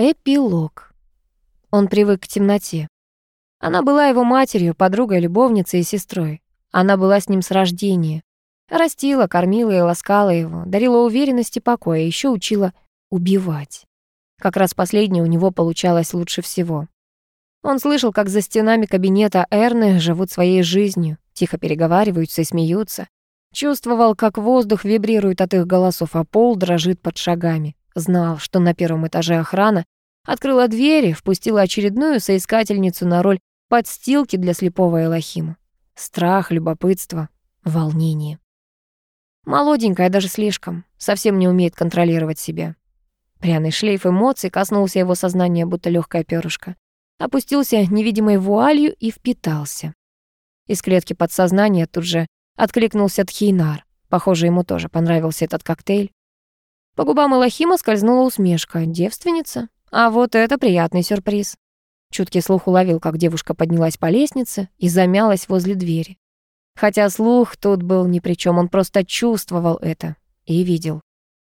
Эпилог. Он привык к темноте. Она была его матерью, подругой, любовницей и сестрой. Она была с ним с рождения. Растила, кормила и ласкала его, дарила уверенность и покой, а еще учила убивать. Как раз последнее у него получалось лучше всего. Он слышал, как за стенами кабинета Эрны живут своей жизнью, тихо переговариваются и смеются. Чувствовал, как воздух вибрирует от их голосов, а пол дрожит под шагами. Знал, что на первом этаже охрана открыла двери, впустила очередную соискательницу на роль подстилки для слепого Элохима. Страх, любопытство, волнение. Молоденькая даже слишком, совсем не умеет контролировать себя. Пряный шлейф эмоций коснулся его сознания, будто легкая перышко. Опустился невидимой вуалью и впитался. Из клетки подсознания тут же откликнулся Тхейнар. Похоже, ему тоже понравился этот коктейль. По губам Элохима скользнула усмешка. Девственница? А вот это приятный сюрприз. Чуткий слух уловил, как девушка поднялась по лестнице и замялась возле двери. Хотя слух тут был ни при чем, он просто чувствовал это и видел.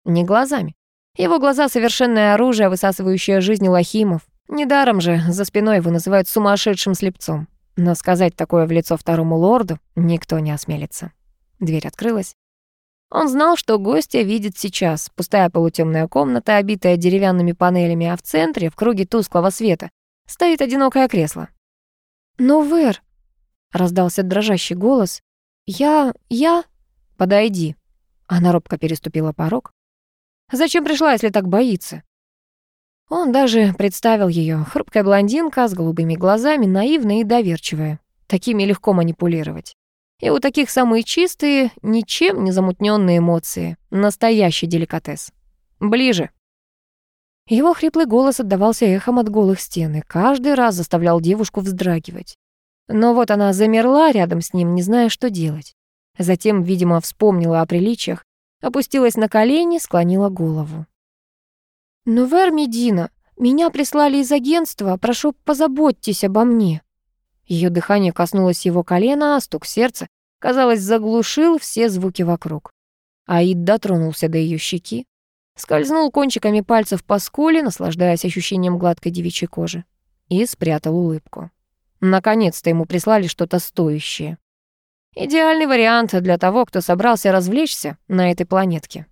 Не глазами. Его глаза — совершенное оружие, высасывающее жизнь лохимов. Недаром же за спиной его называют сумасшедшим слепцом. Но сказать такое в лицо второму лорду никто не осмелится. Дверь открылась. Он знал, что гостя видит сейчас. Пустая полутемная комната, обитая деревянными панелями, а в центре, в круге тусклого света, стоит одинокое кресло. «Ну, Вэр!» — раздался дрожащий голос. «Я... я...» «Подойди». Она робко переступила порог. «Зачем пришла, если так боится?» Он даже представил ее, хрупкая блондинка с голубыми глазами, наивная и доверчивая. Такими легко манипулировать. И у таких самые чистые, ничем не замутненные эмоции. Настоящий деликатес. Ближе. Его хриплый голос отдавался эхом от голых стен и каждый раз заставлял девушку вздрагивать. Но вот она замерла рядом с ним, не зная, что делать. Затем, видимо, вспомнила о приличиях, опустилась на колени, склонила голову. «Ну, Вер Медина, меня прислали из агентства, прошу, позаботьтесь обо мне». Ее дыхание коснулось его колена, а стук сердца, казалось, заглушил все звуки вокруг. Аид дотронулся до ее щеки, скользнул кончиками пальцев по скуле, наслаждаясь ощущением гладкой девичьей кожи, и спрятал улыбку. Наконец-то ему прислали что-то стоящее. Идеальный вариант для того, кто собрался развлечься на этой планетке.